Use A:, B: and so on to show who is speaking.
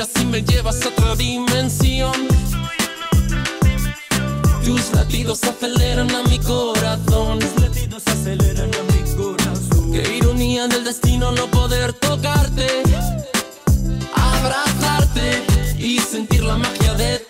A: miras y me llevas a otra dimensión. Tus latidos aceleran a mi corazón. Tus latidos aceleran a mi corazón. Qué ironía del destino no poder tocarte, abrazarte y sentir la magia de tu